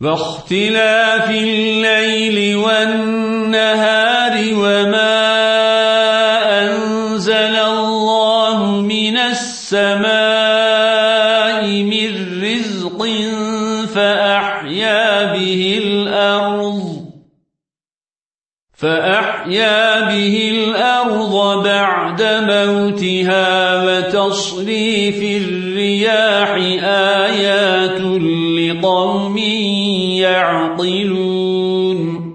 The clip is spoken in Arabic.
واختلاف الليل والنهار وما أنزل الله من السماء من رزق فأحيا به الأرض فأحيا به الأرض بعد موتها وتصريف الرياح آيات قوم يعقلون